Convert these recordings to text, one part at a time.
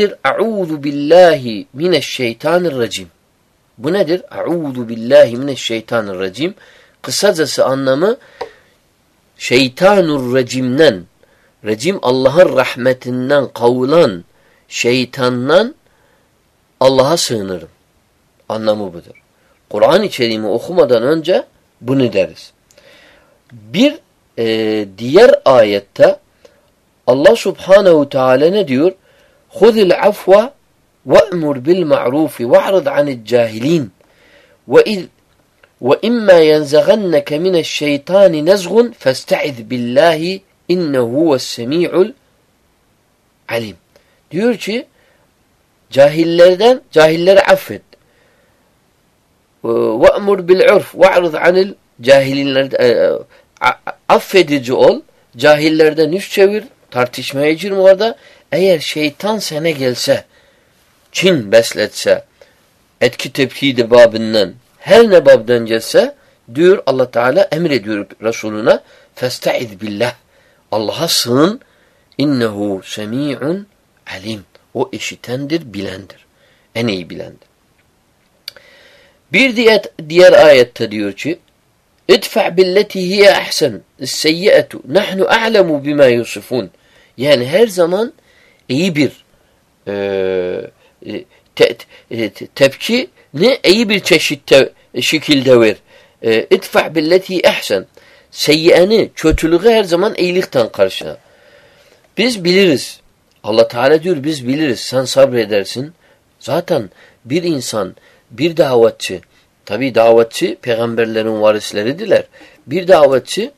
Euzu billahi mineşşeytanirracim. Bu nedir? Euzu billahi mineşşeytanirracim. Kısacası anlamı şeytanur racimden, racim Allah'ın rahmetinden kavulan şeytandan Allah'a sığınırım. Anlamı budur. Kur'an-ı Kerim'i okumadan önce bunu deriz. Bir e, diğer ayette Allah Subhanahu Teala ne diyor? خذ العفو وأمر بالمعروف واعرض عن الجاهلين وإذ وإما ينزغنك من الشيطان نزغ فاستعذ بالله إنه هو السميع alim. Diyor ki cahillerden cahilleri affet. وَأْمُرْ بِالْعُرْفِ وَعْرِضْ عَنِ الْجَاهِلِينَ Affedici ol. Cahillerden yüz çevir. Tartışmaya girme orada. Eğer şeytan sana gelse, Çin besletse, etki tepkiydi babından, her ne babdan gelse, diyor Allah Teala emrediyor Resuluna, festaiz billah. Allah'a sığın, innehu semi'un alim. O işitendir, bilendir. En iyi bilendir. Bir diğer, diğer ayette diyor ki, İdfa billeti hiye ahsen, seyyiyetu, nahnu a'lemu bima yusufun. Yani her zaman iyi bir e, e te, e, te, tepki ne iyi bir çeşit te, şekilde ver. E, İdfa billeti ehsen. Seyyeni, kötülüğü her zaman iyilikten karşına. Biz biliriz. Allah Teala diyor biz biliriz. Sen sabredersin. Zaten bir insan, bir davetçi, tabi davetçi peygamberlerin varisleridiler. Bir davetçi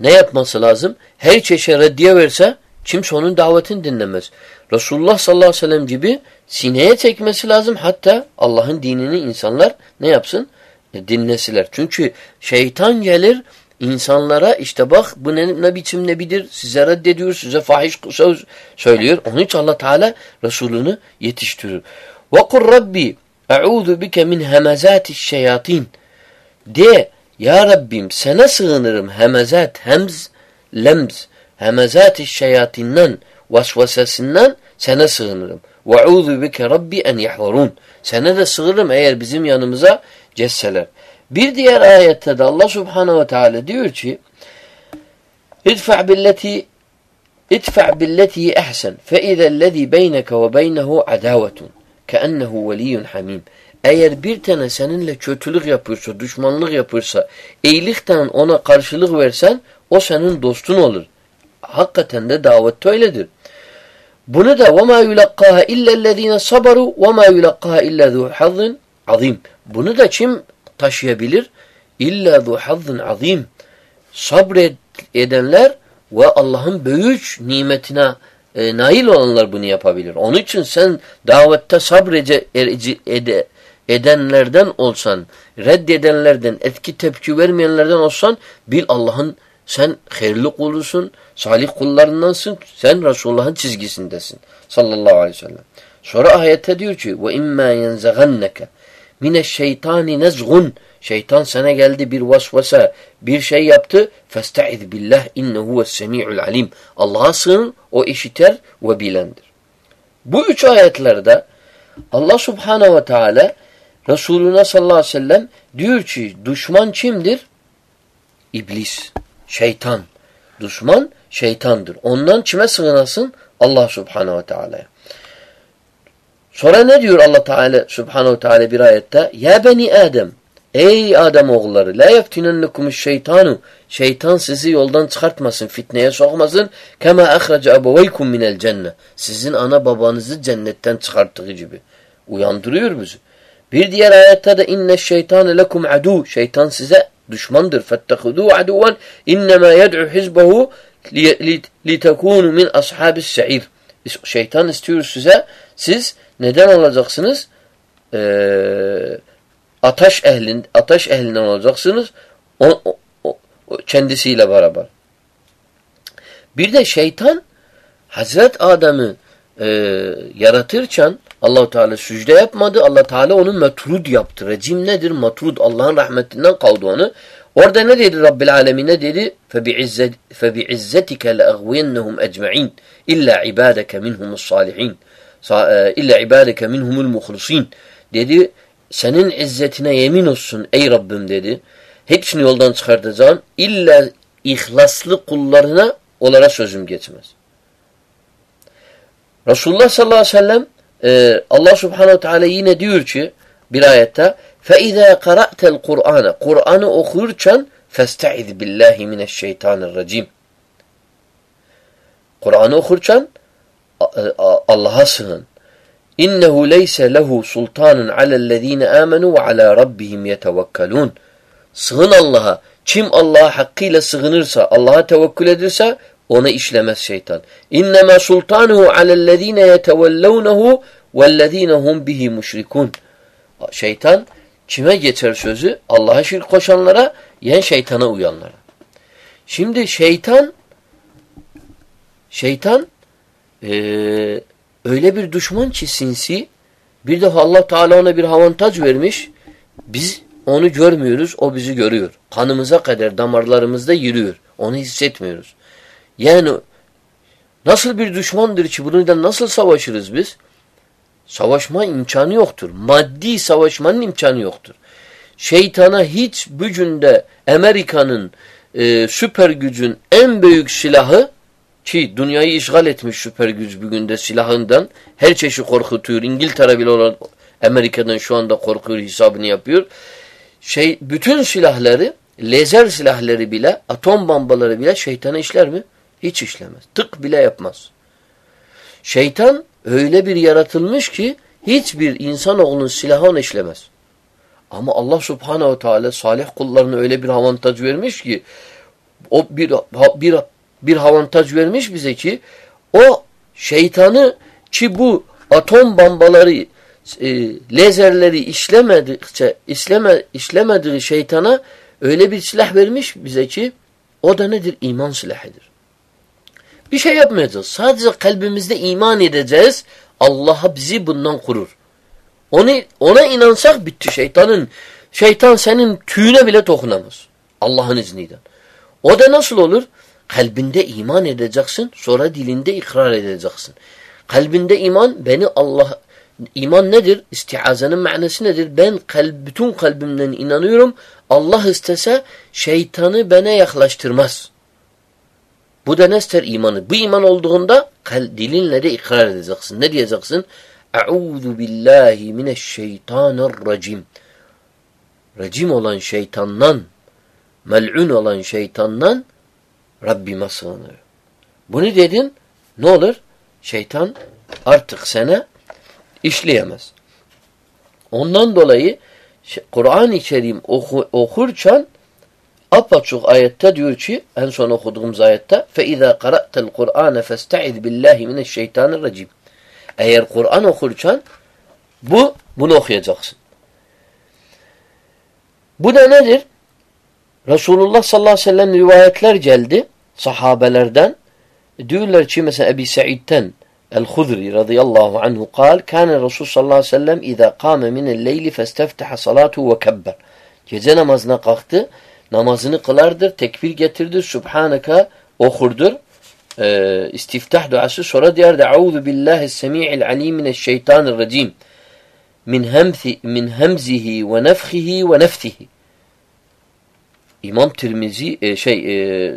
ne yapması lazım? Her çeşe reddiye verse Kimse onun davetini dinlemez. Resulullah sallallahu aleyhi ve sellem gibi sineye çekmesi lazım. Hatta Allah'ın dinini insanlar ne yapsın? E, dinlesiler. Çünkü şeytan gelir insanlara işte bak bu ne, ne biçim nebidir size reddediyor, size fahiş söz söylüyor. Onun için Allah Teala Resulünü yetiştirir. وَقُلْ Rabbi اَعُوذُ bike min hemezati şeyatin de ya Rabbim sana sığınırım hemezat, hemz, lemz hemezati şeyatinden vasvasesinden sana sığınırım. Ve uzu bike rabbi en yahvarun. Sana da sığınırım eğer bizim yanımıza cesseler. Bir diğer ayette de Allah Subhanahu ve Teala diyor ki İdfa billeti idfa billeti ehsen fe izellezî beyneke ve beynehu adavetun keennehu veliyyun hamim. Eğer bir tane seninle kötülük yapıyorsa, düşmanlık yapıyorsa, iyilikten ona karşılık versen, o senin dostun olur. Hakikaten de davet öyledir. Bunu da وَمَا يُلَقَّاهَا اِلَّا الَّذ۪ينَ صَبَرُوا وَمَا يُلَقَّاهَا اِلَّا ذُو حَظٍ azim. Bunu da kim taşıyabilir? İlla ذُو حَظٍ azim. Sabredenler ve Allah'ın büyük nimetine e, nail olanlar bunu yapabilir. Onun için sen davette sabrece ede, edenlerden olsan, reddedenlerden, etki tepki vermeyenlerden olsan bil Allah'ın sen hayırlı kulusun, salih kullarındansın. Sen Resulullah'ın çizgisindesin. Sallallahu aleyhi ve sellem. Sonra ayette diyor ki ve imma yenzaganneke mineşşeytani nezgun Şeytan sana geldi bir vasvasa, bir şey yaptı. Festaiz billah innehu huves-semi'ul alim. Allah'a sığın, o işiter ve bilendir. Bu üç ayetlerde Allah Subhanahu ve Teala Resulüne sallallahu aleyhi ve sellem diyor ki düşman kimdir? İblis. Şeytan. Düşman şeytandır. Ondan kime sığınasın? Allah subhanehu ve teala'ya. Sonra ne diyor Allah Teala subhanehu ve teala bir ayette? Ya beni Adem. Ey Adem oğulları. La yeftinennekumus şeytanu. Şeytan sizi yoldan çıkartmasın, fitneye sokmasın. Kema ahraca ebeveykum minel cennet. Sizin ana babanızı cennetten çıkarttığı gibi. Uyandırıyor bizi. Bir diğer ayette de inne şeytane lekum adu. Şeytan size düşmandır. Fettehudu aduvan innema yed'u hizbehu litekunu min ashabis se'ir. Şeytan istiyor size. Siz neden olacaksınız? Ee, ataş ehlin ataş ehlinden olacaksınız. O, o, o kendisiyle beraber. Bir de şeytan Hazret Adem'i e, yaratırken Allahu Teala sücde yapmadı. Allah Teala onu metrud yaptı. Recim nedir? Matrud. Allah'ın rahmetinden kaldı onu. Orada ne dedi Rabbil Alemin? Ne dedi? فبعزتك لأغوينهم أجمعين إلا عبادك منهم الصالحين إلا عبادك منهم المخلصين dedi senin izzetine yemin olsun ey Rabbim dedi. Hepsini yoldan çıkartacağım. İlla ihlaslı kullarına onlara sözüm geçmez. Resulullah sallallahu aleyhi ve sellem e, Allah subhanehu teala yine diyor ki bir ayette فَاِذَا قَرَأْتَ الْقُرْآنَ Kur'an'ı okurken فَاسْتَعِذْ بِاللّٰهِ مِنَ الشَّيْطَانِ الرَّجِيمِ Kur'an'ı okurken Allah'a sığın. İnnehu leyse lehu sultanun alellezine amenu ve ala rabbihim yetevekkelun. Sığın Allah'a. Kim Allah'a hakkıyla sığınırsa, Allah'a tevekkül edirse ona işlemez şeytan. İnnemâ sultanuhu alellezîne yetevellevnehu vellezîne hum bihi müşrikûn. Şeytan kime geçer sözü? Allah'a şirk koşanlara, yen şeytana uyanlara. Şimdi şeytan şeytan ee, öyle bir düşman ki sinsi bir de Allah Teala ona bir avantaj vermiş. Biz onu görmüyoruz, o bizi görüyor. Kanımıza kadar damarlarımızda yürüyor. Onu hissetmiyoruz. Yani nasıl bir düşmandır ki bununla nasıl savaşırız biz? Savaşma imkanı yoktur. Maddi savaşmanın imkanı yoktur. Şeytana hiç gücünde Amerika'nın e, süper gücün en büyük silahı ki dünyayı işgal etmiş süper güç bugün de silahından her çeşit korkutuyor. İngiltere bile olan Amerika'dan şu anda korkuyor hesabını yapıyor. Şey bütün silahları, lazer silahları bile, atom bombaları bile şeytana işler mi? Hiç işlemez. Tık bile yapmaz. Şeytan öyle bir yaratılmış ki hiçbir insanoğlunun silahı onu işlemez. Ama Allah subhanehu teala salih kullarına öyle bir avantaj vermiş ki o bir, bir bir avantaj vermiş bize ki o şeytanı ki bu atom bombaları e, lezerleri işlemedikçe işleme, işlemediği şeytana öyle bir silah vermiş bize ki o da nedir? İman silahıdır. Bir şey yapmayacağız. Sadece kalbimizde iman edeceğiz. Allah'a bizi bundan kurur. Onu, ona inansak bitti şeytanın. Şeytan senin tüyüne bile dokunamaz. Allah'ın izniyle. O da nasıl olur? Kalbinde iman edeceksin, sonra dilinde ikrar edeceksin. Kalbinde iman, beni Allah, iman nedir? İstiazenin manası nedir? Ben kalb, bütün kalbimden inanıyorum. Allah istese şeytanı bana yaklaştırmaz. Bu da ne ister imanı? Bu iman olduğunda dilinle de ikrar edeceksin. Ne diyeceksin? Eûzu billahi mineşşeytanirracim. Racim olan şeytandan, mel'un olan şeytandan Rabbime sığınır. Bunu dedin ne olur? Şeytan artık sana işleyemez. Ondan dolayı Kur'an-ı Kerim oku, okurken apaçuk ayette diyor ki en son okuduğumuz ayette فَاِذَا قَرَأْتَ الْقُرْآنَ فَاسْتَعِذْ بِاللّٰهِ مِنَ الشَّيْطَانِ الرَّجِيمِ Eğer Kur'an okurken bu bunu okuyacaksın. Bu da nedir? Resulullah sallallahu aleyhi ve sellem rivayetler geldi sahabelerden. Diyorlar ki mesela Ebi Sa'id'ten El-Hudri radıyallahu anhu kal Kâne Resul sallallahu aleyhi ve sellem İzâ kâme minel leyli festefteha salatu ve kebber. Gece namazına kalktı. Namazını kılardır. Tekbir getirdir. Subhanaka okurdur. Ee, istiftah duası sonra diğer de Euzu billahi semi'il alim mineşşeytanirracim. Min hemzi min hemzihi ve nefhihi ve neftihi. İmam Tirmizi e, şey e, e,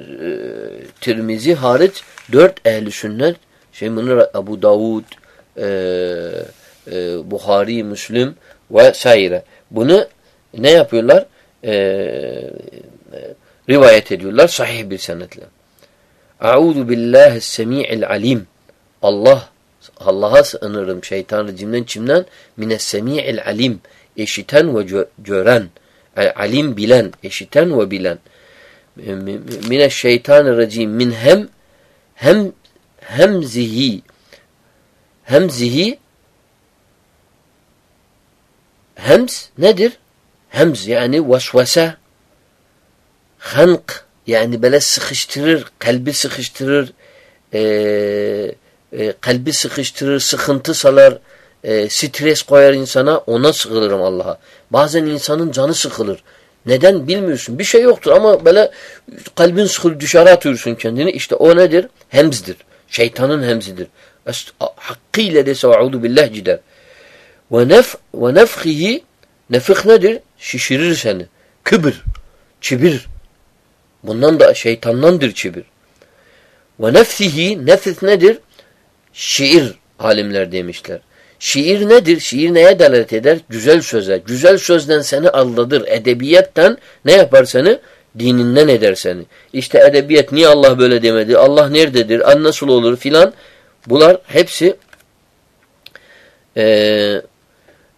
Tirmizi hariç dört ehli sünnet şey bunlar Abu Davud e, e, Buhari, Müslim ve saire. Bunu ne yapıyorlar? E, e, rivayet ediyorlar sahih bir senetle. A'udhu billahi semi'il alim. Allah Allah'a sığınırım şeytan rejimden kimden? Mines semi'il alim. Eşiten ve gören alim bilen, eşiten ve bilen. Mineşşeytanirracim min hem hem hemzihi hemzihi hems nedir? Hemz yani vesvese hank yani böyle sıkıştırır, kalbi sıkıştırır, e, e, kalbi sıkıştırır, sıkıntı salar, e, stres koyar insana ona sıkılırım Allah'a. Bazen insanın canı sıkılır. Neden bilmiyorsun. Bir şey yoktur ama böyle kalbin sıkıl dışarı atıyorsun kendini. İşte o nedir? Hemzdir. Şeytanın hemzidir. Hakkıyla dese eûzu billah gider. Ve nefhihi nefih nedir? Şişirir seni. Kibir. Çibir. Bundan da şeytandandır çibir. Ve nefsihi nefis nedir? Şiir alimler demişler. Şiir nedir? Şiir neye delalet eder? Güzel söze. Güzel sözden seni aldadır. Edebiyetten ne yapar seni? Dininden eder seni. İşte edebiyet niye Allah böyle demedi? Allah nerededir? An nasıl olur filan. Bunlar hepsi e,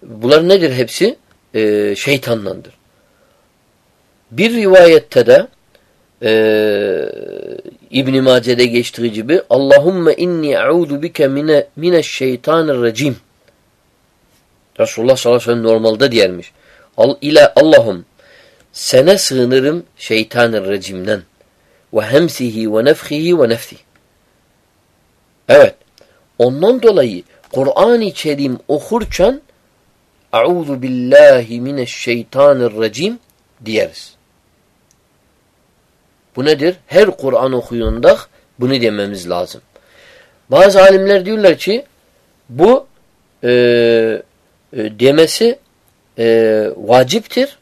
bunlar nedir hepsi? E, şeytandandır. Bir rivayette de e, İbn Mace'de geçtiği gibi Allahumme inni a'udu bike mine mineşşeytanirracim. Resulullah sallallahu aleyhi ve sellem normalde diyermiş. Al ile Allahum sene sığınırım şeytanirracimden ve hemsihi ve nefhihi ve nefsi. Evet. Ondan dolayı Kur'an-ı Kerim okurken Euzu billahi mineşşeytanirracim diyeriz. Bu nedir? Her Kur'an okuyunda bunu dememiz lazım. Bazı alimler diyorlar ki bu e, e, demesi e, vaciptir.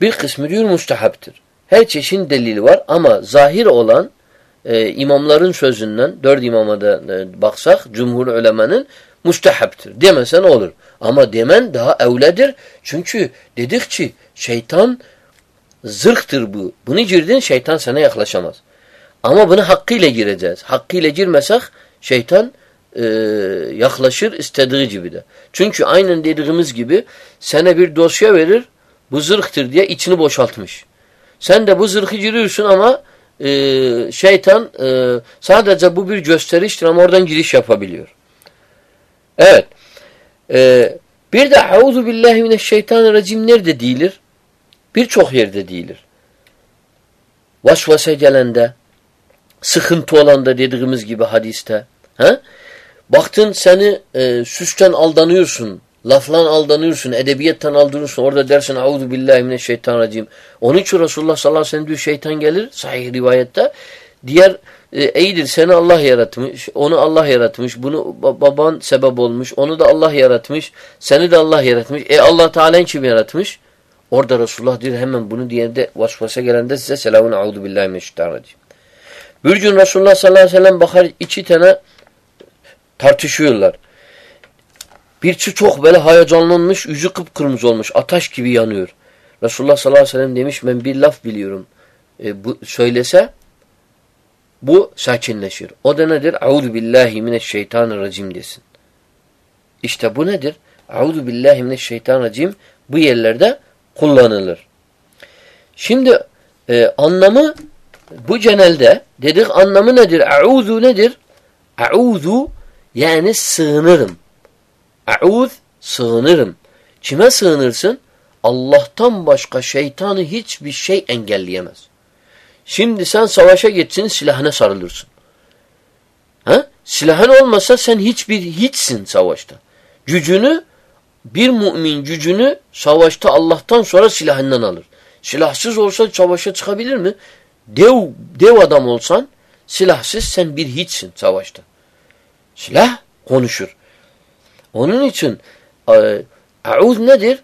Bir kısmı diyor müstehaptır. Her çeşit delili var ama zahir olan e, imamların sözünden dört imama da e, baksak cumhur ulemanın müstehaptır. Demesen olur. Ama demen daha evledir. Çünkü dedik ki şeytan Zırhtır bu. Bunu girdin şeytan sana yaklaşamaz. Ama bunu hakkıyla gireceğiz. Hakkıyla girmesek şeytan e, yaklaşır istediği gibi de. Çünkü aynen dediğimiz gibi sana bir dosya verir bu zırhtır diye içini boşaltmış. Sen de bu zırhı giriyorsun ama e, şeytan e, sadece bu bir gösteriştir ama oradan giriş yapabiliyor. Evet. E, bir de Euzu billahi mineşşeytanirracim nerede değilir? Birçok yerde değildir. Vasvase gelende, sıkıntı olanda dediğimiz gibi hadiste. He? Baktın seni e, süsten aldanıyorsun, laflan aldanıyorsun, edebiyetten aldanıyorsun. Orada dersin Euzu billahi mineşşeytanirracim. Onun için Resulullah sallallahu aleyhi ve sellem diyor şeytan gelir sahih rivayette. Diğer e, iyidir seni Allah yaratmış, onu Allah yaratmış, bunu baban sebep olmuş, onu da Allah yaratmış, seni de Allah yaratmış. E Allah Teala kim yaratmış? Orada Resulullah diyor hemen bunu diyende vasfasa gelende size selamun audu billahi mineşşeytanirracim. Bir gün Resulullah sallallahu aleyhi ve sellem bakar iki tane tartışıyorlar. Birisi çok böyle hayacanlanmış, yüzü kıpkırmızı olmuş, ateş gibi yanıyor. Resulullah sallallahu aleyhi ve sellem demiş ben bir laf biliyorum. E, bu söylese bu sakinleşir. O da nedir? Auzu billahi mineşşeytanirracim desin. İşte bu nedir? Auzu billahi mineşşeytanirracim bu yerlerde kullanılır. Şimdi e, anlamı bu genelde dedik anlamı nedir? Eûzu nedir? Eûzu yani sığınırım. Eûz sığınırım. Kime sığınırsın? Allah'tan başka şeytanı hiçbir şey engelleyemez. Şimdi sen savaşa geçsin silahına sarılırsın. Ha? Silahın olmasa sen hiçbir hiçsin savaşta. Gücünü bir mümin gücünü savaşta Allah'tan sonra silahından alır. Silahsız olsa savaşa çıkabilir mi? Dev, dev adam olsan silahsız sen bir hiçsin savaşta. Silah konuşur. Onun için Eûz nedir?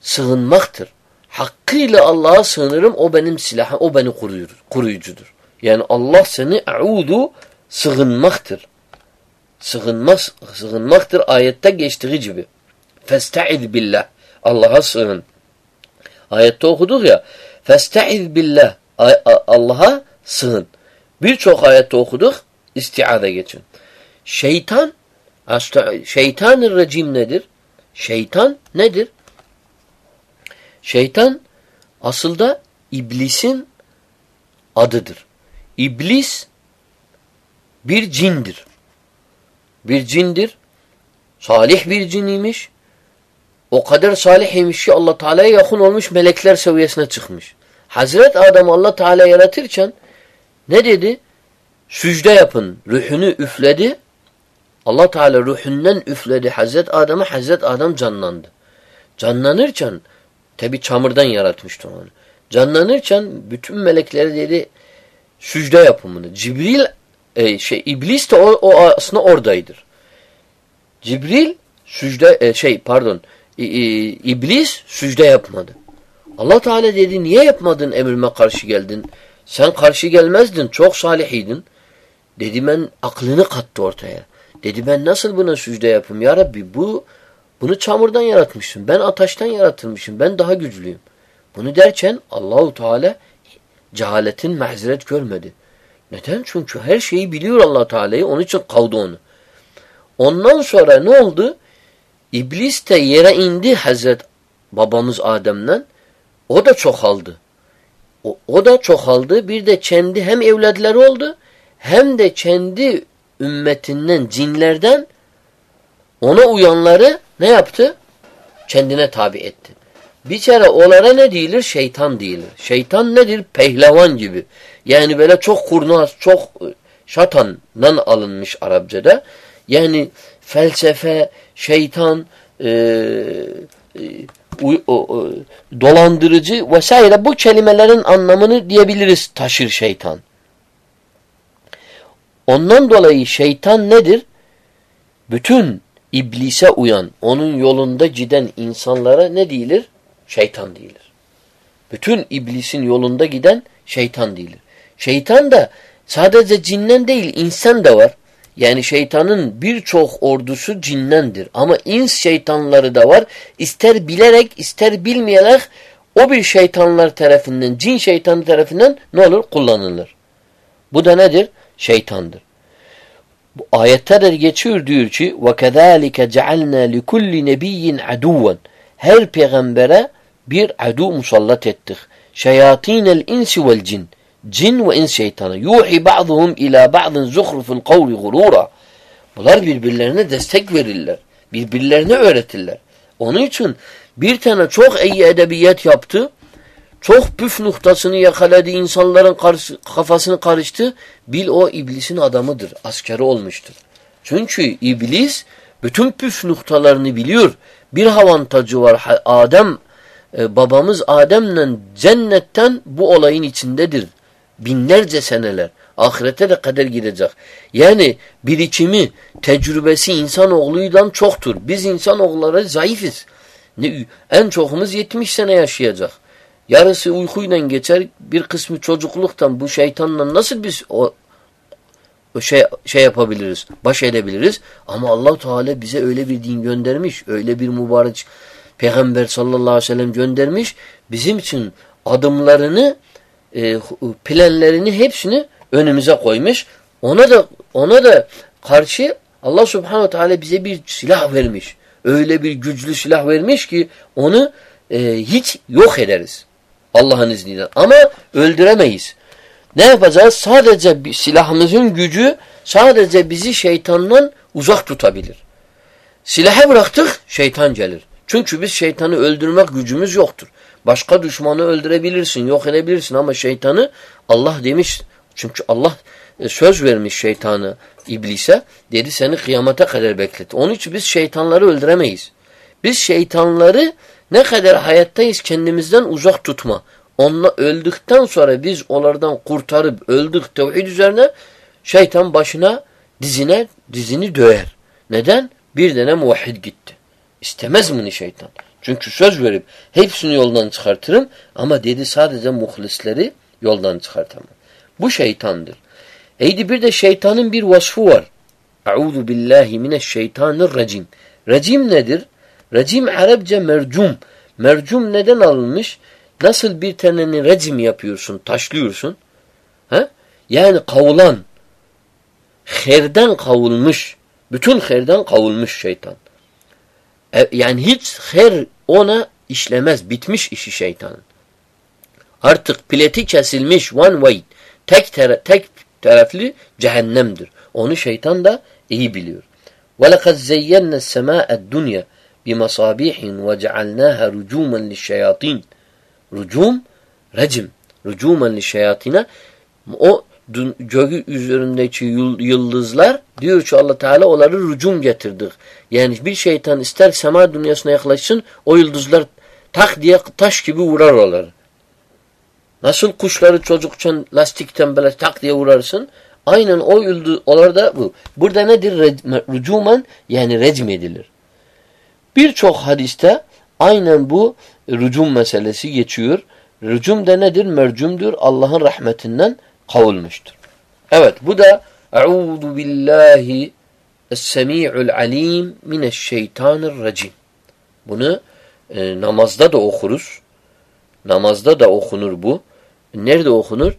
Sığınmaktır. Hakkıyla Allah'a sığınırım. O benim silahım. O beni koruyur, koruyucudur. Yani Allah seni eûdu sığınmaktır. Sığınmaz, sığınmaktır ayette geçtiği gibi. Festaiz billah. Allah'a sığın. Ayette okuduk ya. Festaiz billah. Allah'a sığın. Birçok ayette okuduk. İstiade geçin. Şeytan şeytanın rejim nedir? Şeytan nedir? Şeytan aslında iblisin adıdır. İblis bir cindir. Bir cindir. Salih bir ciniymiş. O kadar salih imiş ki Allah Teala'ya yakın olmuş melekler seviyesine çıkmış. Hazret Adam Allah Teala yaratırken ne dedi? Sücde yapın. Ruhunu üfledi. Allah Teala ruhundan üfledi Hazret Adam'a. Hazret Adam canlandı. Canlanırken Tabi çamurdan yaratmıştı onu. Canlanırken bütün melekleri dedi sücde yapımını. Cibril e, şey iblis de o, o aslında oradaydır. Cibril sücde e, şey pardon e, e, iblis sücde yapmadı. Allah Teala dedi niye yapmadın emrime karşı geldin? Sen karşı gelmezdin çok salihiydin. Dedi ben aklını kattı ortaya. Dedi ben nasıl buna sücde yapayım ya Rabbi bu bunu çamurdan yaratmışsın. Ben ateşten yaratılmışım. Ben daha güçlüyüm. Bunu derken Allahu Teala cehaletin mazeret görmedi. Neden? Çünkü her şeyi biliyor allah Teala'yı. Onun için kavdu onu. Ondan sonra ne oldu? İblis de yere indi Hazret babamız Adem'den. O da çoğaldı. O, o da çoğaldı. Bir de kendi hem evladları oldu hem de kendi ümmetinden, cinlerden ona uyanları ne yaptı? Kendine tabi etti. Bir kere onlara ne değilir? Şeytan değilir. Şeytan nedir? Pehlevan gibi. Yani böyle çok kurnaz, çok e, şatandan alınmış Arapçada. Yani felsefe, şeytan, e, e, dolandırıcı vesaire bu kelimelerin anlamını diyebiliriz taşır şeytan. Ondan dolayı şeytan nedir? Bütün iblise uyan, onun yolunda giden insanlara ne değilir? Şeytan değilir. Bütün iblisin yolunda giden şeytan değilir. Şeytan da sadece cinnen değil insan da var. Yani şeytanın birçok ordusu cinnendir. Ama ins şeytanları da var. İster bilerek ister bilmeyerek o bir şeytanlar tarafından, cin şeytanı tarafından ne olur? Kullanılır. Bu da nedir? Şeytandır. Bu ayette de geçiyor diyor ki وَكَذَٰلِكَ جَعَلْنَا لِكُلِّ نَب۪يٍّ عَدُوًا Her peygambere bir adu musallat ettik. Şeyatinel insi vel cin. Cin ve ins şeytanı. Yuhi ba'duhum ila ba'din zuhruful kavli gurura. Bunlar birbirlerine destek verirler. Birbirlerine öğretirler. Onun için bir tane çok iyi edebiyat yaptı. Çok püf noktasını yakaladı. insanların kafasını karıştı. Bil o iblisin adamıdır. Askeri olmuştur. Çünkü iblis bütün püf noktalarını biliyor. Bir avantajı var. Adem e, babamız Adem'le cennetten bu olayın içindedir. Binlerce seneler. Ahirete de kadar gidecek. Yani birikimi, tecrübesi insanoğluydan çoktur. Biz insanoğulları zayıfız. Ne, en çokumuz 70 sene yaşayacak. Yarısı uykuyla geçer, bir kısmı çocukluktan bu şeytanla nasıl biz o, o şey şey yapabiliriz, baş edebiliriz? Ama Allah Teala bize öyle bir din göndermiş, öyle bir mübarek Peygamber sallallahu aleyhi ve sellem göndermiş. Bizim için adımlarını, e, planlarını hepsini önümüze koymuş. Ona da ona da karşı Allah subhanahu teala bize bir silah vermiş. Öyle bir güçlü silah vermiş ki onu e, hiç yok ederiz. Allah'ın izniyle. Ama öldüremeyiz. Ne yapacağız? Sadece silahımızın gücü sadece bizi şeytandan uzak tutabilir. Silahı bıraktık şeytan gelir. Çünkü biz şeytanı öldürmek gücümüz yoktur. Başka düşmanı öldürebilirsin, yok edebilirsin ama şeytanı Allah demiş. Çünkü Allah e, söz vermiş şeytanı iblise. Dedi seni kıyamete kadar beklet. Onun için biz şeytanları öldüremeyiz. Biz şeytanları ne kadar hayattayız kendimizden uzak tutma. Onunla öldükten sonra biz onlardan kurtarıp öldük tevhid üzerine şeytan başına dizine dizini döver. Neden? Bir tane muvahhid gitti. İstemez bunu şeytan. Çünkü söz verip hepsini yoldan çıkartırım ama dedi sadece muhlisleri yoldan çıkartamam. Bu şeytandır. Eydi bir de şeytanın bir vasfı var. Euzu billahi mineşşeytanirracim. Racim nedir? Racim Arapça mercum. Mercum neden alınmış? Nasıl bir taneni racim yapıyorsun, taşlıyorsun? Ha? Yani kavulan, herden kavulmuş, bütün herden kavulmuş şeytan. E, yani hiç her ona işlemez. Bitmiş işi şeytanın. Artık pileti kesilmiş one way. Tek, tara tek taraflı cehennemdir. Onu şeytan da iyi biliyor. وَلَقَدْ زَيَّنَّ السَّمَاءَ الدُّنْيَا bimasabihin ve cealnaha rucumen lişşeyatin. Rucum, recim. Rucumen lişşeyatine. O dün, göğü üzerindeki yıldızlar diyor ki Allah Teala onları rucum getirdik. Yani bir şeytan ister sema dünyasına yaklaşsın o yıldızlar tak diye taş gibi vurar olur. Nasıl kuşları çocukken lastikten böyle tak diye vurarsın? Aynen o yıldız onlar da bu. Burada nedir? Rucumen yani recm edilir. Birçok hadiste aynen bu rücum meselesi geçiyor. Rücum da nedir? Mercumdur. Allah'ın rahmetinden kavulmuştur. Evet bu da Euzu billahi es-semi'ul alim mineşşeytanirracim. Bunu e, namazda da okuruz. Namazda da okunur bu. Nerede okunur?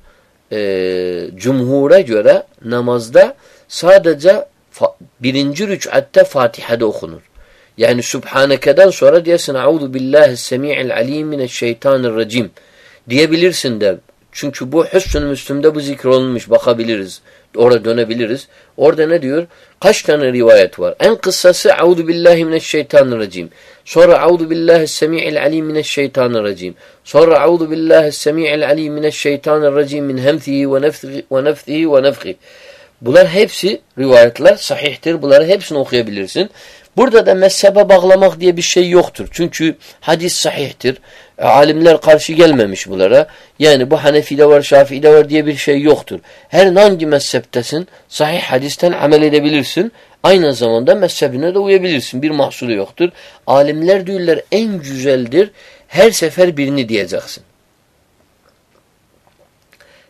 E, cumhura göre namazda sadece birinci rüc'atte Fatiha'da okunur. Yani Subhaneke'den sonra diyesin Euzu billahi semi'il alim mineşşeytanirracim diyebilirsin de. Çünkü bu Hüsnü Müslüm'de bu zikrolunmuş. Bakabiliriz. Orada dönebiliriz. Orada ne diyor? Kaç tane rivayet var? En kıssası Euzu billahi mineşşeytanirracim. Sonra Euzu billahi semi'il alim mineşşeytanirracim. Sonra Euzu billahi semi'il alim mineşşeytanirracim min hemzihi ve nefsihi ve nefsihi ve nefhi. Bunlar hepsi rivayetler sahihtir. Bunları hepsini okuyabilirsin. Burada da mezhebe bağlamak diye bir şey yoktur. Çünkü hadis sahihtir. E, alimler karşı gelmemiş bunlara. Yani bu Hanefi'de var, Şafii'de var diye bir şey yoktur. Her hangi mezheptesin sahih hadisten amel edebilirsin. Aynı zamanda mezhebine de uyabilirsin. Bir mahsuru yoktur. Alimler diyorlar en güzeldir. Her sefer birini diyeceksin.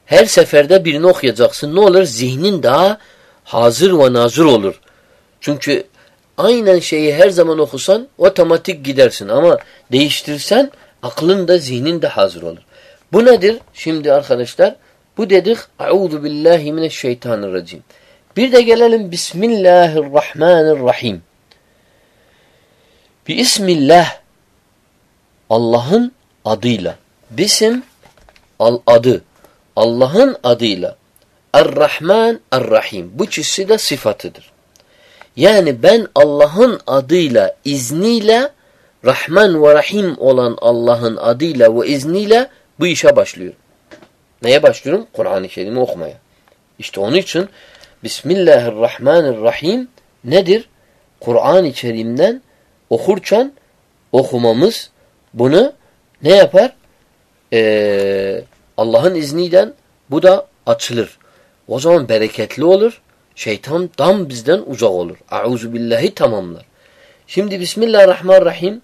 Her seferde birini okuyacaksın. Ne olur? Zihnin daha hazır ve nazır olur. Çünkü aynen şeyi her zaman okusan otomatik gidersin. Ama değiştirsen aklın da zihnin de hazır olur. Bu nedir? Şimdi arkadaşlar bu dedik Euzu billahi mineşşeytanirracim. Bir de gelelim Bismillahirrahmanirrahim. Bismillah Allah'ın adıyla. Bisim al adı. Allah'ın adıyla. Er-Rahman Er-Rahim. Bu ikisi de sıfatıdır. Yani ben Allah'ın adıyla, izniyle Rahman ve Rahim olan Allah'ın adıyla ve izniyle bu işe başlıyorum. Neye başlıyorum? Kur'an-ı Kerim'i okumaya. İşte onun için Bismillahirrahmanirrahim nedir? Kur'an-ı Kerim'den okurken okumamız bunu ne yapar? Ee, Allah'ın izniyle bu da açılır. O zaman bereketli olur. Şeytan tam bizden uzak olur. Auzu billahi tamamlar. Şimdi Bismillahirrahmanirrahim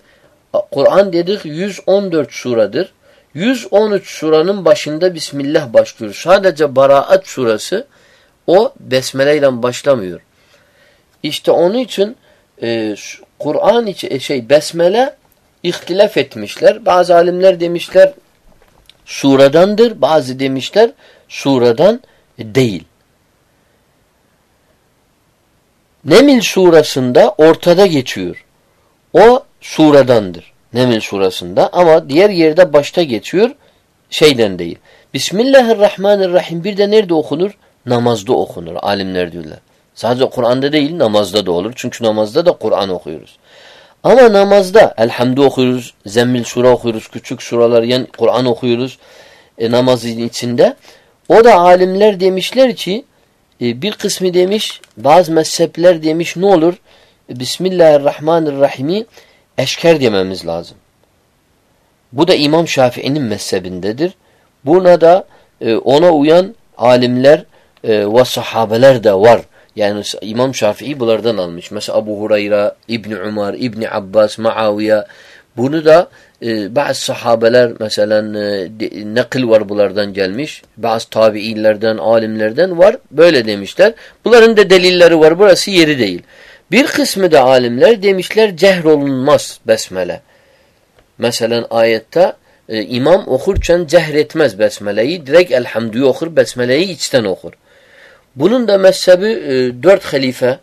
Kur'an dedik 114 suradır. 113 suranın başında Bismillah başlıyor. Sadece Baraat surası o besmele ile başlamıyor. İşte onun için e, Kur'an için e, şey besmele ihtilaf etmişler. Bazı alimler demişler suradandır. Bazı demişler suradan değil. Nemil surasında ortada geçiyor. O suradandır. Nemil surasında ama diğer yerde başta geçiyor şeyden değil. Bismillahirrahmanirrahim bir de nerede okunur? Namazda okunur. Alimler diyorlar. Sadece Kur'an'da değil namazda da olur. Çünkü namazda da Kur'an okuyoruz. Ama namazda Elhamdü okuyoruz, Zemmil sure okuyoruz, küçük suralar yani Kur'an okuyoruz e, namazın içinde. O da alimler demişler ki e, bir kısmı demiş bazı mezhepler demiş ne olur? Bismillahirrahmanirrahim'i eşker dememiz lazım. Bu da İmam Şafii'nin mezhebindedir. Buna da e, ona uyan alimler e, ve sahabeler de var. Yani İmam Şafii bunlardan almış. Mesela Abu Hurayra, İbni Umar, İbni Abbas, Muaviye. Bunu da e, bazı sahabeler mesela e, nakil var bunlardan gelmiş. Bazı tabi'inlerden, alimlerden var. Böyle demişler. Bunların da delilleri var. Burası yeri değil. Bir kısmı da alimler demişler cehr olunmaz besmele. Mesela ayette e, imam okurken cehr etmez besmeleyi. Direkt elhamdüyü okur, besmeleyi içten okur. Bunun da mezhebi e, dört halife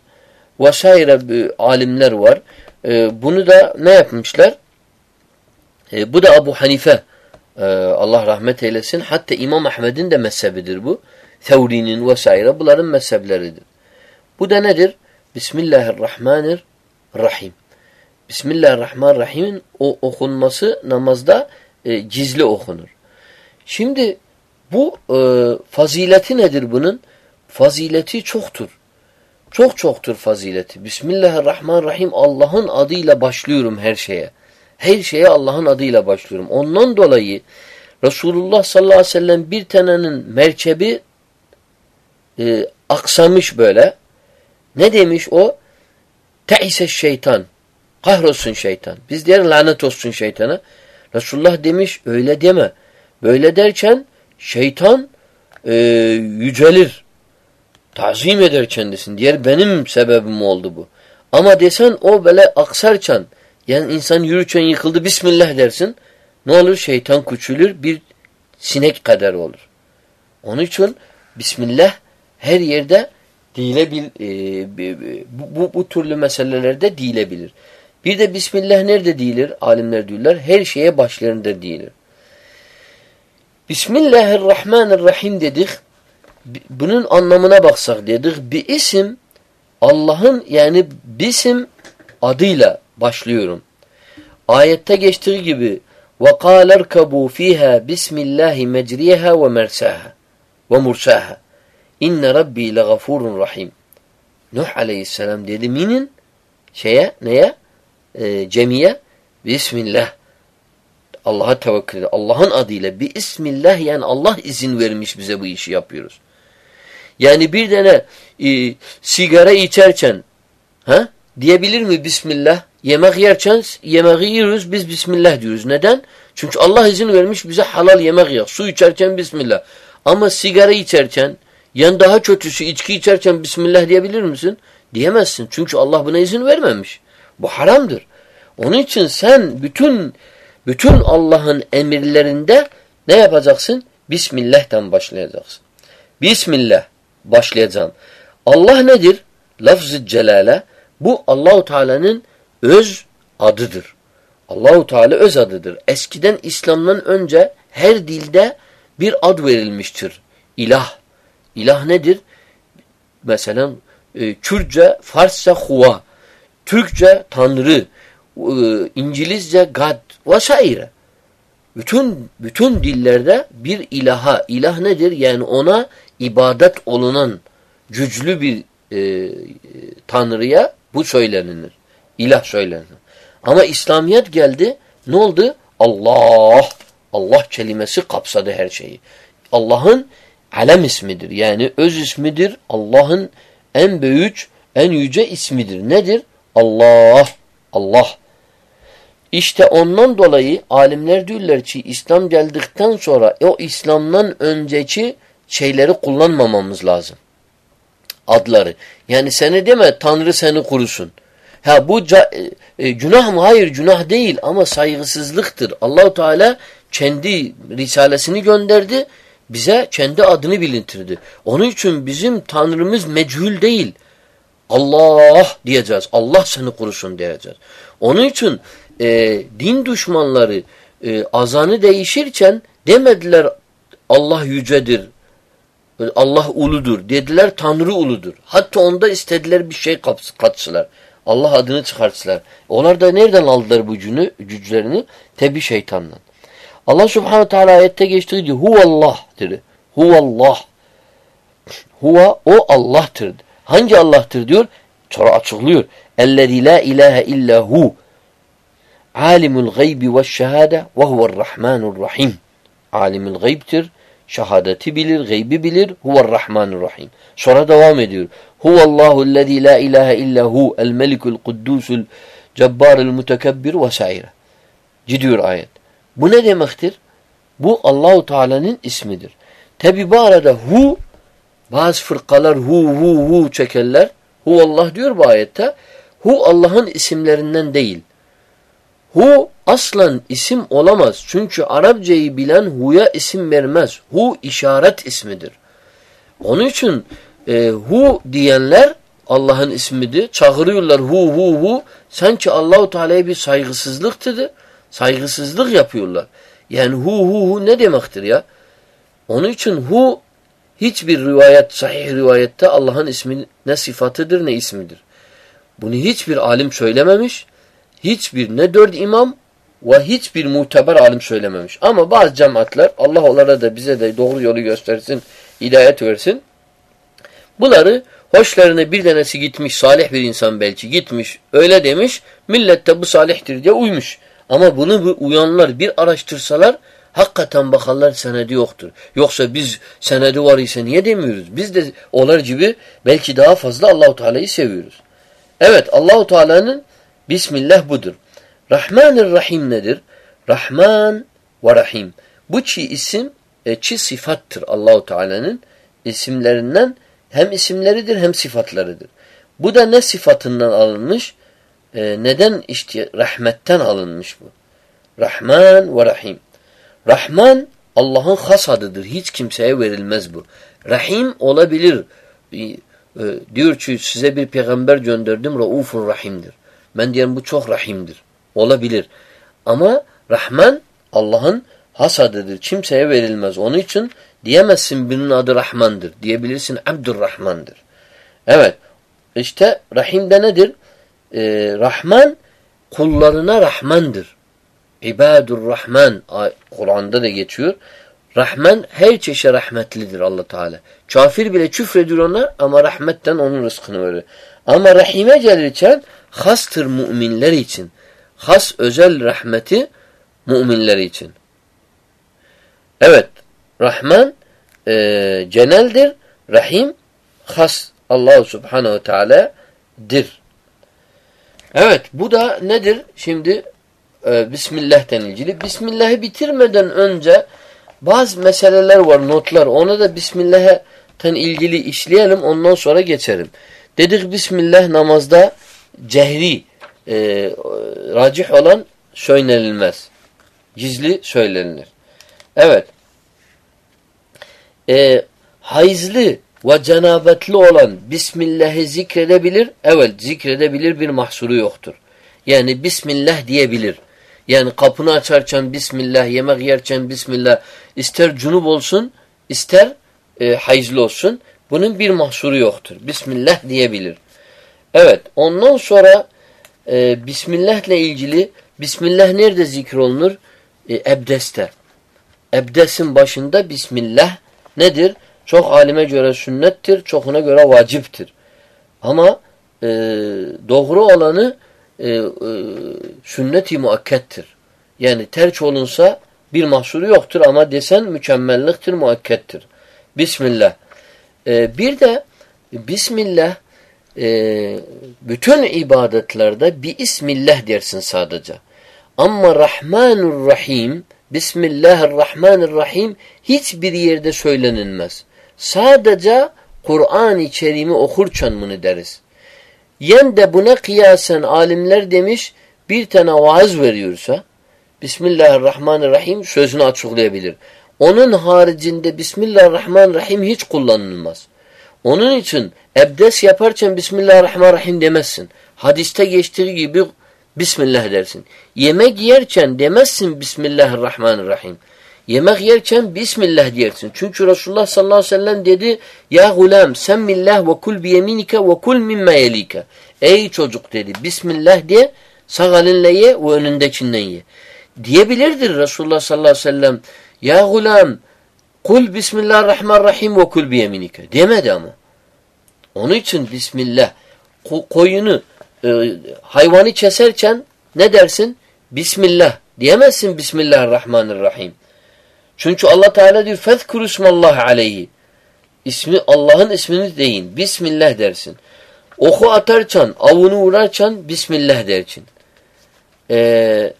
vesaire e, alimler var. E, bunu da ne yapmışlar? E, bu da Abu Hanife e, Allah rahmet eylesin. Hatta İmam Ahmed'in de mezhebidir bu. Thevri'nin vesaire bunların mezhepleridir. Bu da nedir? Bismillahirrahmanirrahim. Bismillahirrahmanirrahim'in o okunması namazda e, gizli okunur. Şimdi bu e, fazileti nedir bunun? Fazileti çoktur. Çok çoktur fazileti. Bismillahirrahmanirrahim Allah'ın adıyla başlıyorum her şeye. Her şeye Allah'ın adıyla başlıyorum. Ondan dolayı Resulullah sallallahu aleyhi ve sellem bir tanenin merkebi e, aksamış böyle. Ne demiş o? Te'ise şeytan. Kahrolsun şeytan. Biz diğer lanet olsun şeytana. Resulullah demiş öyle deme. Böyle derken şeytan e, yücelir. Tazim eder kendisini. Diğer benim sebebim oldu bu. Ama desen o böyle aksarken yani insan yürürken yıkıldı Bismillah dersin. Ne olur? Şeytan küçülür bir sinek kadar olur. Onun için Bismillah her yerde dilebil, e, bu, bu, bu türlü meselelerde dilebilir. Bir de Bismillah nerede dilir? Alimler diyorlar. Her şeye başlarında dilir. Bismillahirrahmanirrahim dedik. Bunun anlamına baksak dedik. Bir isim Allah'ın yani bisim adıyla başlıyorum. Ayette geçtiği gibi وَقَالَ ارْكَبُوا ف۪يهَا بِسْمِ اللّٰهِ مَجْرِيهَا وَمَرْسَاهَا وَمُرْسَاهَا İnne Rabbi legafurun rahim. Nuh aleyhisselam dedi minin şeye neye? E, cemiye Bismillah. Allah'a tevekkül edin. Allah'ın adıyla bir ismillah yani Allah izin vermiş bize bu işi yapıyoruz. Yani bir tane e, sigara içerken ha diyebilir mi Bismillah? Yemek yerken yemeği yiyoruz biz Bismillah diyoruz. Neden? Çünkü Allah izin vermiş bize halal yemek yer. Su içerken Bismillah. Ama sigara içerken yani daha kötüsü içki içerken Bismillah diyebilir misin? Diyemezsin. Çünkü Allah buna izin vermemiş. Bu haramdır. Onun için sen bütün bütün Allah'ın emirlerinde ne yapacaksın? Bismillah'tan başlayacaksın. Bismillah başlayacağım. Allah nedir? Lafz-ı celale bu Allahu Teala'nın öz adıdır. Allahu Teala öz adıdır. Eskiden İslam'dan önce her dilde bir ad verilmiştir. İlah. İlah nedir? Mesela e, Kürtçe, Farsça huva, Türkçe Tanrı, e, İngilizce God vesaire. Bütün bütün dillerde bir ilaha, ilah nedir? Yani ona ibadet olunan güçlü bir e, tanrıya bu söylenir. İlah söylenir. Ama İslamiyet geldi. Ne oldu? Allah. Allah kelimesi kapsadı her şeyi. Allah'ın alem ismidir. Yani öz ismidir. Allah'ın en büyük, en yüce ismidir. Nedir? Allah. Allah. İşte ondan dolayı alimler diyorlar ki İslam geldikten sonra o İslam'dan önceki şeyleri kullanmamamız lazım. Adları. Yani seni deme Tanrı seni kurusun. Ha bu e, e, günah mı? Hayır günah değil ama saygısızlıktır. Allahu Teala kendi risalesini gönderdi. Bize kendi adını bilintirdi. Onun için bizim Tanrımız mechul değil. Allah diyeceğiz. Allah seni kurusun diyeceğiz. Onun için e, din düşmanları e, azanı değişirken demediler Allah yücedir, Allah uludur. Dediler Tanrı uludur. Hatta onda istediler bir şey katsılar. Allah adını çıkartsılar. Onlar da nereden aldılar bu cünü, güçlerini? Tebi şeytandan. Allah subhanahu teala ayette geçtiği gibi huvallah dedi. Huvallah. Huva o Allah'tır. Hangi Allah'tır diyor? Sonra açıklıyor. Ellezî la ilahe illa hu. Alimul gaybi ve şehade ve huve'r-rahmanur-rahim. Alimul gaybtir. Şehadeti bilir, gaybi bilir. Huve'r-rahmanur-rahim. Sonra devam ediyor. Huvallahu ellezî la ilahe illa hu. El-melikul kuddusul cebbarul mutekebbir vesaire. Gidiyor ayet. Bu ne demektir? Bu Allahu Teala'nın ismidir. Tabi bu arada hu bazı fırkalar hu hu hu çekerler. Hu Allah diyor bu ayette. Hu Allah'ın isimlerinden değil. Hu aslan isim olamaz. Çünkü Arapçayı bilen hu'ya isim vermez. Hu işaret ismidir. Onun için e, hu diyenler Allah'ın ismidir. Çağırıyorlar hu hu hu. Sanki Allahu Teala'ya bir saygısızlıktıdır. Saygısızlık yapıyorlar. Yani hu hu hu ne demektir ya? Onun için hu hiçbir rivayet, sahih rivayette Allah'ın ismi ne sıfatıdır ne ismidir. Bunu hiçbir alim söylememiş. Hiçbir ne dört imam ve hiçbir muteber alim söylememiş. Ama bazı cemaatler Allah onlara da bize de doğru yolu göstersin, hidayet versin. Bunları hoşlarına bir tanesi gitmiş, salih bir insan belki gitmiş, öyle demiş, millet de bu salihtir diye uymuş. Ama bunu uyanlar bir araştırsalar hakikaten bakarlar senedi yoktur. Yoksa biz senedi var ise niye demiyoruz? Biz de olar gibi belki daha fazla Allahu Teala'yı seviyoruz. Evet Allahu Teala'nın Bismillah budur. Rahmanir Rahim nedir? Rahman ve Rahim. Bu çi isim, e, çi sıfattır Allahu Teala'nın isimlerinden hem isimleridir hem sıfatlarıdır. Bu da ne sıfatından alınmış? E, neden işte rahmetten alınmış bu? Rahman ve Rahim. Rahman Allah'ın has adıdır. Hiç kimseye verilmez bu. Rahim olabilir. E, diyor ki size bir peygamber gönderdim. Raufur Rahim'dir. Ben diyorum bu çok rahimdir. Olabilir. Ama Rahman Allah'ın has adıdır. Kimseye verilmez. Onun için diyemezsin birinin adı Rahmandır. Diyebilirsin Abdurrahman'dır. Evet. İşte Rahim de nedir? Ee, Rahman kullarına Rahmandır. İbadur Rahman Kur'an'da da geçiyor. Rahman her çeşe rahmetlidir Allah Teala. Kafir bile küfrediyor ona ama rahmetten onun rızkını verir. Ama rahime gelirken hastır müminler için. Has özel rahmeti müminler için. Evet, Rahman e, geneldir, Rahim has Allah Subhanahu Teala'dir. Evet, bu da nedir? Şimdi e, Bismillah'ten ilgili. Bismillah'ı bitirmeden önce bazı meseleler var, notlar. Onu da Bismillah'ten ilgili işleyelim, ondan sonra geçerim. Dedik Bismillah namazda cehri, e, racih olan söylenilmez. Gizli söylenir. Evet. E, hayızlı ve cenabetli olan Bismillah'ı zikredebilir. Evet zikredebilir bir mahsuru yoktur. Yani Bismillah diyebilir. Yani kapını açarken Bismillah, yemek yerken Bismillah. ister cunup olsun, ister e, hayızlı olsun. Bunun bir mahsuru yoktur. Bismillah diyebilir. Evet. Ondan sonra e, Bismillah ile ilgili Bismillah nerede zikrolunur? E, ebdeste. Ebdesin başında Bismillah nedir? Çok alime göre sünnettir, çokuna göre vaciptir. Ama e, doğru olanı e, e, sünnet-i muakkettir. Yani terç olunsa bir mahsuru yoktur ama desen mükemmelliktir, muakkettir. Bismillah. E, bir de Bismillah e, bütün ibadetlerde bir ismillah dersin sadece. Ama Rahmanur Rahim Bismillahirrahmanirrahim hiçbir yerde söylenilmez. Sadece Kur'an-ı Kerim'i okurken bunu deriz. Yen de buna kıyasen alimler demiş bir tane vaaz veriyorsa Bismillahirrahmanirrahim sözünü açıklayabilir. Onun haricinde Bismillahirrahmanirrahim hiç kullanılmaz. Onun için ebdes yaparken Bismillahirrahmanirrahim demezsin. Hadiste geçtiği gibi Bismillah dersin. Yemek yerken demezsin Bismillahirrahmanirrahim. Yemek yerken Bismillah diyersin. Çünkü Resulullah sallallahu aleyhi ve sellem dedi Ya gulam semmillah ve kul biyeminike ve kul mimme yelike. Ey çocuk dedi Bismillah diye sağ elinle ye ve önündekinden ye. Diyebilirdir Resulullah sallallahu aleyhi ve sellem Ya gulam kul Bismillahirrahmanirrahim ve kul biyeminike. Demedi ama. Onun için Bismillah koyunu e, hayvanı keserken ne dersin? Bismillah. Diyemezsin Bismillahirrahmanirrahim. Çünkü Allah Teala diyor fezkuru ismallah aleyhi. İsmi Allah'ın ismini deyin. Bismillah dersin. Oku atarken, avunu vurarken Bismillah dersin. Ee,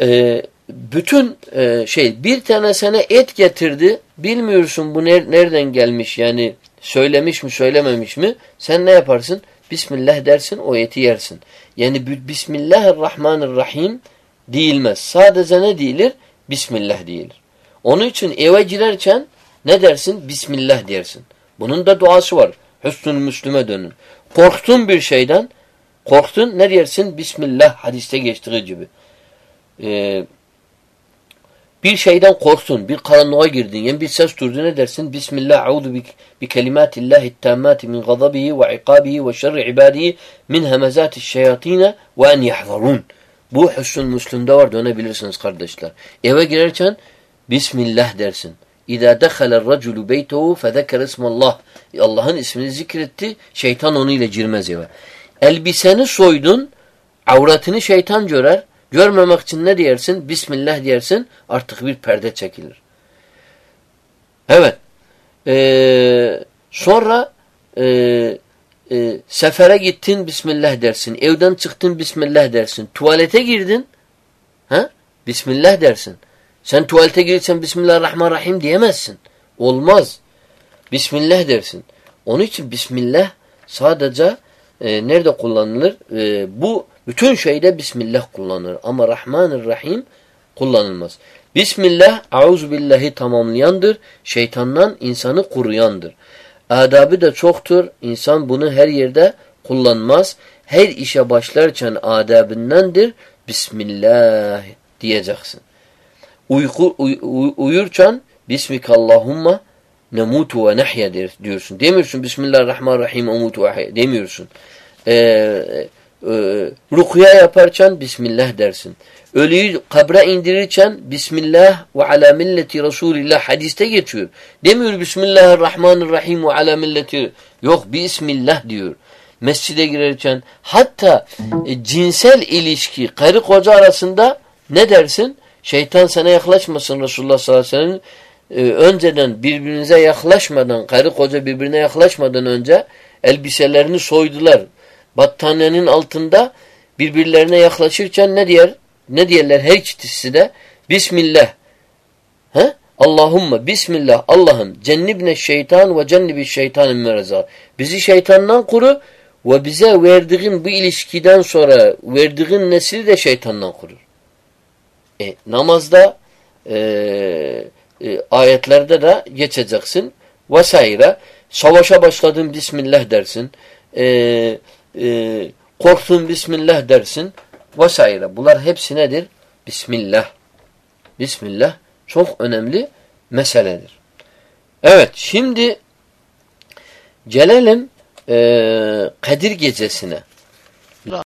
e, bütün e, şey bir tane sana et getirdi. Bilmiyorsun bu ner nereden gelmiş yani söylemiş mi söylememiş mi? Sen ne yaparsın? Bismillah dersin o eti yersin. Yani Bismillahirrahmanirrahim değilmez. Sadece ne değilir? Bismillah değilir. Onun için eve girerken ne dersin? Bismillah dersin. Bunun da duası var. Hüsnü Müslüme dönün. Korktun bir şeyden, korktun ne dersin? Bismillah hadiste geçtiği gibi. Ee, bir şeyden korktun, bir karanlığa girdin, yani bir ses durdu ne dersin? Bismillah, audu bi, bi kelimatillahi tammati min gazabihi ve ikabihi ve şerri ibadihi min hemezati şeyatine ve en yahzarun. Bu Hüsnü Müslüm'de var dönebilirsiniz kardeşler. Eve girerken Bismillah dersin. İza dehalel raculu beytehu fezeker ismallah. Allah'ın ismini zikretti. Şeytan onu ile girmez eve. Elbiseni soydun. Avratını şeytan görer. Görmemek için ne diyersin? Bismillah diyersin. Artık bir perde çekilir. Evet. Ee, sonra e, e, sefere gittin Bismillah dersin. Evden çıktın Bismillah dersin. Tuvalete girdin. Ha? Bismillah dersin. Sen tuvalete girirsen Bismillahirrahmanirrahim diyemezsin. Olmaz. Bismillah dersin. Onun için Bismillah sadece e, nerede kullanılır? E, bu bütün şeyde Bismillah kullanılır. Ama Rahmanirrahim kullanılmaz. Bismillah, auzu billahi tamamlayandır. Şeytandan insanı kuruyandır. Adabı da çoktur. İnsan bunu her yerde kullanmaz. Her işe başlarken adabındandır. Bismillah diyeceksin. Uyku, uy, uy, uyurken Bismikallahumma nemutu ve nehya diyorsun. Demiyorsun Bismillahirrahmanirrahim emutu ve. Demiyorsun. Ee, e, rukuya yaparken Bismillah dersin. Ölüyü kabre indirirken Bismillah ve ala milleti Resulillah hadiste geçiyor. Demiyor Bismillahirrahmanirrahim ve ala milleti. Yok Bismillah diyor. Mescide girerken hatta e, cinsel ilişki karı koca arasında ne dersin? Şeytan sana yaklaşmasın Resulullah sallallahu aleyhi ve sellem. Ee, önceden birbirinize yaklaşmadan, karı koca birbirine yaklaşmadan önce elbiselerini soydular. Battaniyenin altında birbirlerine yaklaşırken ne diyer? Ne diyerler her ikisi de? Bismillah. He? Allahumma Bismillah Allah'ım cennibne şeytan ve cennibi şeytanın mereza. Bizi şeytandan koru ve bize verdiğin bu ilişkiden sonra verdiğin nesil de şeytandan korur. E, namazda e, e, ayetlerde de geçeceksin vesaire. Savaşa başladın Bismillah dersin. E, e, korktun Bismillah dersin vesaire. Bunlar hepsi nedir? Bismillah. Bismillah çok önemli meseledir. Evet şimdi gelelim e, Kadir gecesine.